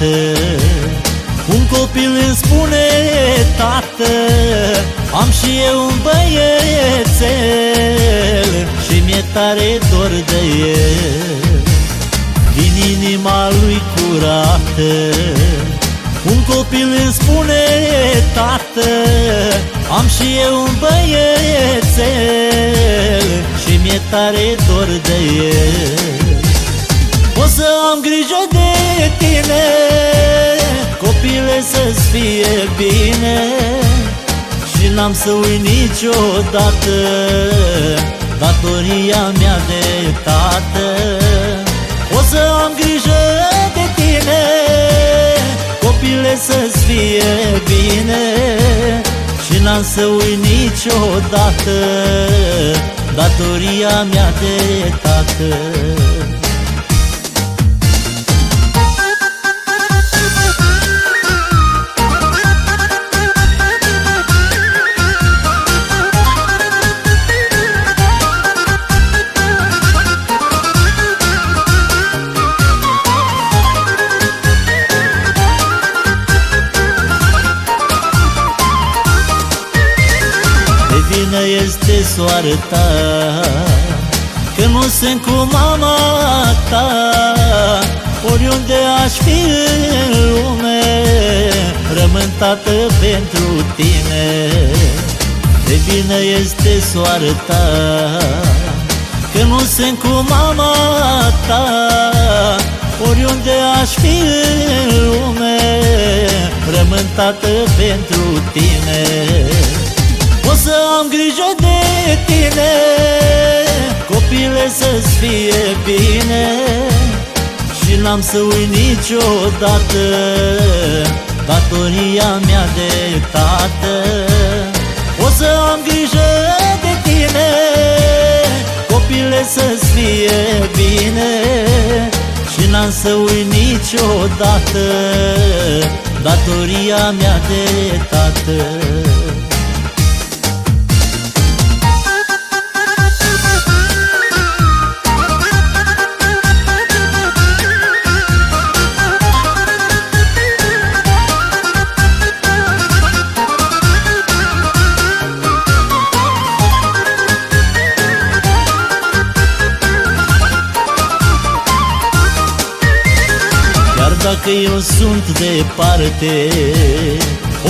dată Un copil îmi spune tată Am și eu un băiețel Și mi-e tare dor de el. Din inima lui curată Un copil îmi spune tată Am și eu un băiețel Și mi-e tare dor de el. Să-ți fie bine Și n-am să uit niciodată Datoria mea de tată. O să am grijă de tine Copile să-ți fie bine Și n-am să uit niciodată Datoria mea de tată vină este soarta. Că nu sunt cu mama ta Oriunde aș fi în lume Rămân tată pentru tine. De vină este soarta. Că nu sunt cu mama ta Oriunde aș fi în lume Rămân tată pentru tine o să am grijă de tine Copile să-ți fie bine. Și n-am să uit niciodată Datoria mea de tată. O să am grijă de tine Copile să-ți fie bine. Și n-am să uit niciodată Datoria mea de tată dacă eu sunt departe.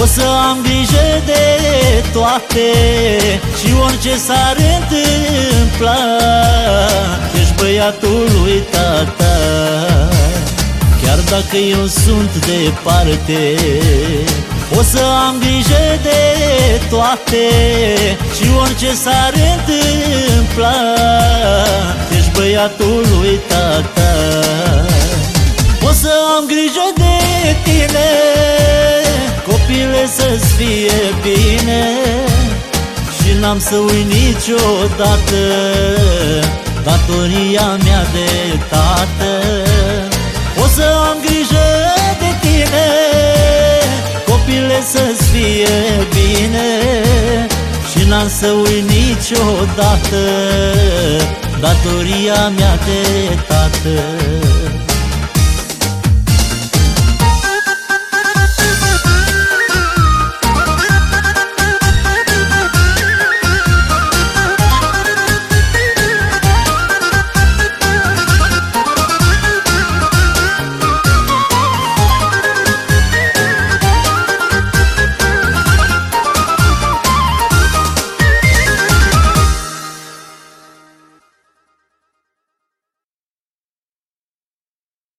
O să am grijă de toate Și orice s-ar întâmpla Ești băiatul lui tata Chiar dacă eu sunt departe O să am grijă de toate Și orice s-ar întâmpla Ești băiatul lui tata fie bine Și n-am să uit niciodată Datoria mea de tată. O să am grijă de tine Copile să-ți fie bine Și n-am să uit niciodată Datoria mea de tată